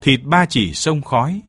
thịt ba chỉ sông khói,